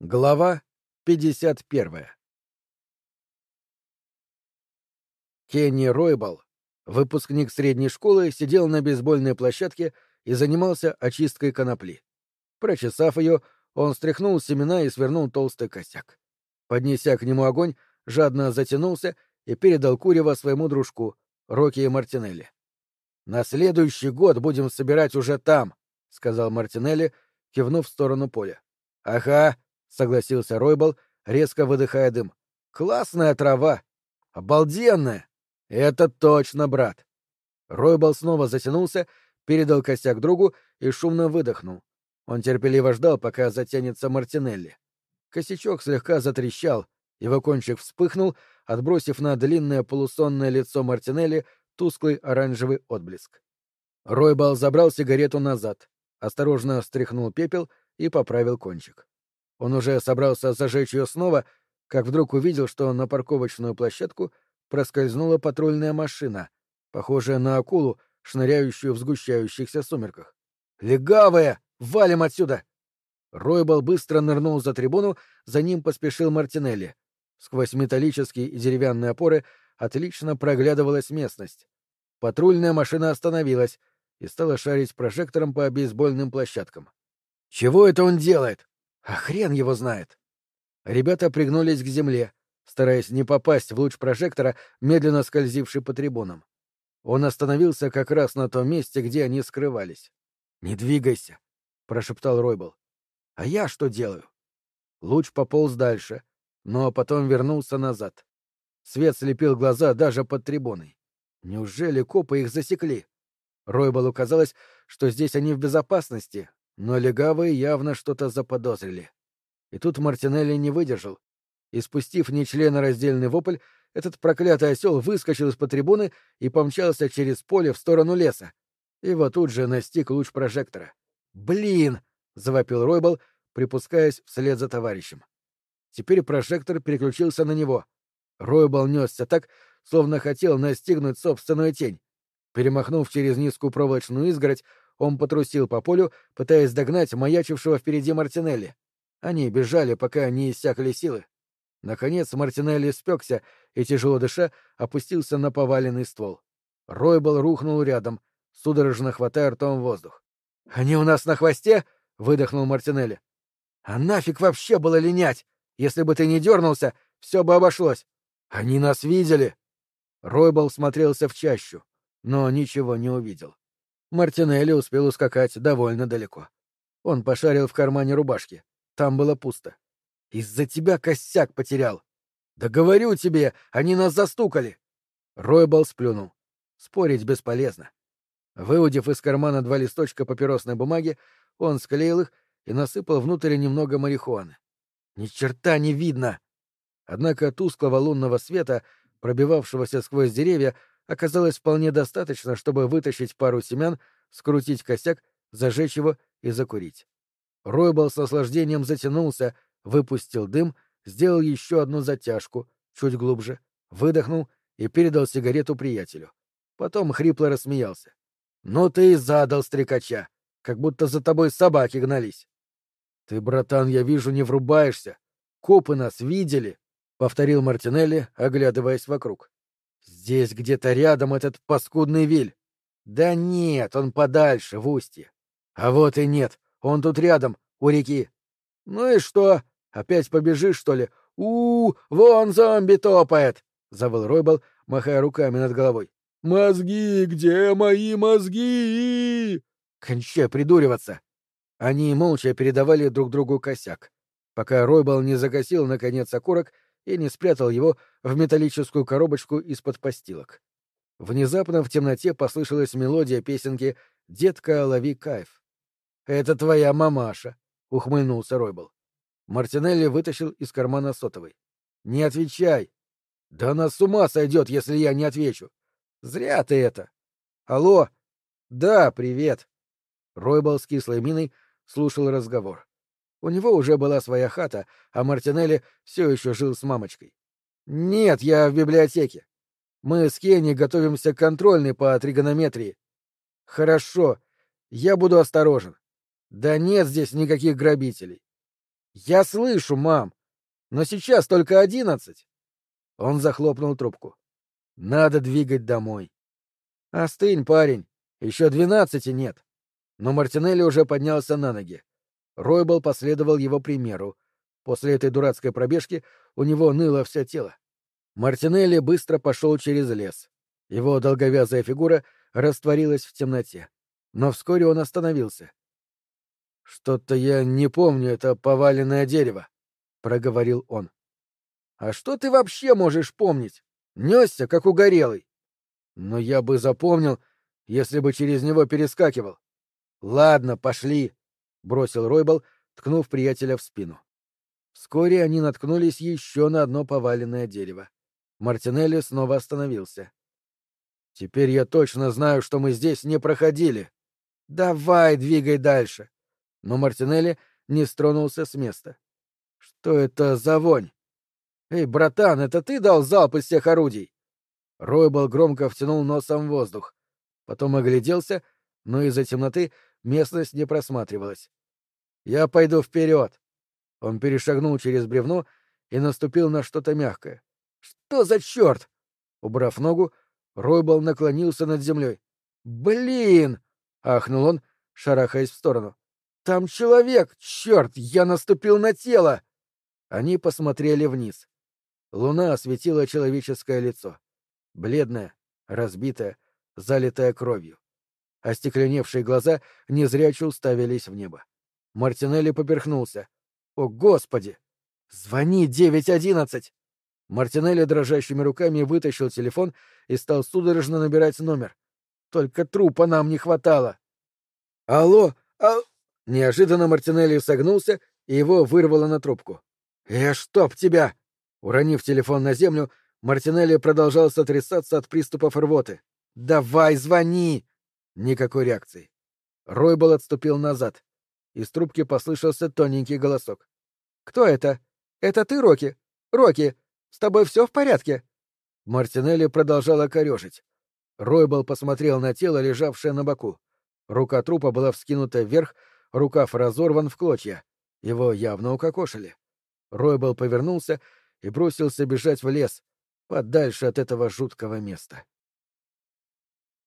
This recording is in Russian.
Глава 51 Кенни Ройбал, выпускник средней школы, сидел на бейсбольной площадке и занимался очисткой конопли. Прочесав ее, он стряхнул семена и свернул толстый косяк. Поднеся к нему огонь, жадно затянулся и передал курево своему дружку, Рокки и Мартинелли. «На следующий год будем собирать уже там», — сказал Мартинелли, кивнув в сторону поля. «Ага», — согласился Ройбл, резко выдыхая дым. «Классная трава! Обалденная! Это точно, брат!» Ройбл снова затянулся, передал косяк другу и шумно выдохнул. Он терпеливо ждал, пока затянется Мартинелли. Косячок слегка затрещал, его кончик вспыхнул, отбросив на длинное полусонное лицо Мартинелли тусклый оранжевый отблеск. Ройбал забрал сигарету назад, осторожно стряхнул пепел и поправил кончик. Он уже собрался зажечь ее снова, как вдруг увидел, что на парковочную площадку проскользнула патрульная машина, похожая на акулу, шныряющую в сгущающихся сумерках. «Легавые! Валим отсюда!» Ройбал быстро нырнул за трибуну, за ним поспешил Мартинелли. Сквозь металлические и деревянные опоры отлично проглядывалась местность. Патрульная машина остановилась и стала шарить прожектором по бейсбольным площадкам. «Чего это он делает?» А хрен его знает. Ребята пригнулись к земле, стараясь не попасть в луч прожектора, медленно скользивший по трибунам. Он остановился как раз на том месте, где они скрывались. «Не двигайся», — прошептал Ройбл. «А я что делаю?» Луч пополз дальше, но потом вернулся назад. Свет слепил глаза даже под трибуной. Неужели копы их засекли? Ройбалу казалось, что здесь они в безопасности, но легавые явно что-то заподозрили. И тут Мартинелли не выдержал. И спустив нечленораздельный вопль, этот проклятый осел выскочил из-под трибуны и помчался через поле в сторону леса. Его тут же настиг луч прожектора. «Блин!» — завопил Ройбл, припускаясь вслед за товарищем. Теперь прожектор переключился на него. Ройбл несся так, словно хотел настигнуть собственную тень. Перемахнув через низкую проволочную изгородь, он потрусил по полю, пытаясь догнать маячившего впереди Мартинелли. Они бежали, пока не иссякли силы. Наконец Мартинелли спекся и, тяжело дыша, опустился на поваленный ствол. Ройбл рухнул рядом, судорожно хватая ртом воздух. «Они у нас на хвосте?» — выдохнул Мартинелли. «А нафиг вообще было линять? Если бы ты не дернулся, все бы обошлось. Они нас видели!» Ройбл смотрелся в чащу, но ничего не увидел. Мартинелли успел ускакать довольно далеко. Он пошарил в кармане рубашки. Там было пусто. «Из-за тебя косяк потерял!» «Да говорю тебе, они нас застукали!» Ройбал сплюнул. Спорить бесполезно. Выудив из кармана два листочка папиросной бумаги, он склеил их и насыпал внутрь немного марихуаны. Ни черта не видно! Однако тусклого лунного света, пробивавшегося сквозь деревья, оказалось вполне достаточно, чтобы вытащить пару семян, скрутить косяк, зажечь его и закурить. Ройбл с наслаждением затянулся, выпустил дым, сделал еще одну затяжку, чуть глубже, выдохнул и передал сигарету приятелю. Потом хрипло рассмеялся. «Ну ты и задал стрекача, как будто за тобой собаки гнались». «Ты, братан, я вижу, не врубаешься. Копы нас видели», — повторил Мартинелли, оглядываясь вокруг. Здесь где-то рядом этот паскудный виль. Да нет, он подальше, в устье. А вот и нет, он тут рядом, у реки. Ну и что? Опять побежишь, что ли? у, -у вон зомби топает! — завыл Ройбл, махая руками над головой. «Мозги! Где мои мозги?» «Кончай придуриваться!» Они молча передавали друг другу косяк, пока Ройбл не закосил, наконец, окурок и не спрятал его в металлическую коробочку из-под постилок. Внезапно в темноте послышалась мелодия песенки «Детка, лови кайф». «Это твоя мамаша», — ухмыльнулся Ройбл. Мартинелли вытащил из кармана сотовый. «Не отвечай!» «Да она с ума сойдет, если я не отвечу!» «Зря ты это!» «Алло!» «Да, привет!» Ройбл с кислой миной слушал разговор. У него уже была своя хата, а Мартинелли все еще жил с мамочкой. «Нет, я в библиотеке. Мы с Кенни готовимся к контрольной по тригонометрии». «Хорошо. Я буду осторожен. Да нет здесь никаких грабителей. Я слышу, мам. Но сейчас только одиннадцать. Он захлопнул трубку. Надо двигать домой. Остынь, парень. Еще двенадцати нет. Но Мартинелли уже поднялся на ноги. Ройбл последовал его примеру. После этой дурацкой пробежки у него ныло все тело. Мартинелли быстро пошел через лес. Его долговязая фигура растворилась в темноте. Но вскоре он остановился. «Что-то я не помню это поваленное дерево», — проговорил он. «А что ты вообще можешь помнить? Несся, как угорелый». «Но я бы запомнил, если бы через него перескакивал». «Ладно, пошли», — бросил Ройбл, ткнув приятеля в спину. Вскоре они наткнулись еще на одно поваленное дерево. Мартинелли снова остановился. «Теперь я точно знаю, что мы здесь не проходили. Давай, двигай дальше!» Но Мартинелли не стронулся с места. «Что это за вонь? Эй, братан, это ты дал залп из всех орудий?» Ройбл громко втянул носом воздух. Потом огляделся, но из-за темноты местность не просматривалась. «Я пойду вперед!» Он перешагнул через бревно и наступил на что-то мягкое. «Что за черт?» Убрав ногу, Ройбл наклонился над землей. «Блин!» — ахнул он, шарахаясь в сторону. «Там человек! Черт! Я наступил на тело!» Они посмотрели вниз. Луна осветила человеческое лицо. Бледное, разбитое, залитое кровью. Остекленевшие глаза незряче уставились в небо. Мартинелли поперхнулся. «О, Господи! Звони 911!» Мартинелли дрожащими руками вытащил телефон и стал судорожно набирать номер. Только трупа нам не хватало. «Алло! А...» Неожиданно Мартинелли согнулся, и его вырвало на трубку. «Э, чтоб тебя!» Уронив телефон на землю, Мартинелли продолжал сотрясаться от приступов рвоты. «Давай, звони!» Никакой реакции. Ройбол отступил назад. Из трубки послышался тоненький голосок. «Кто это? Это ты, Рокки? Рокки, с тобой все в порядке?» Мартинелли продолжала корежить. Ройбл посмотрел на тело, лежавшее на боку. Рука трупа была вскинута вверх, рукав разорван в клочья. Его явно укокошили. Ройбл повернулся и бросился бежать в лес, подальше от этого жуткого места.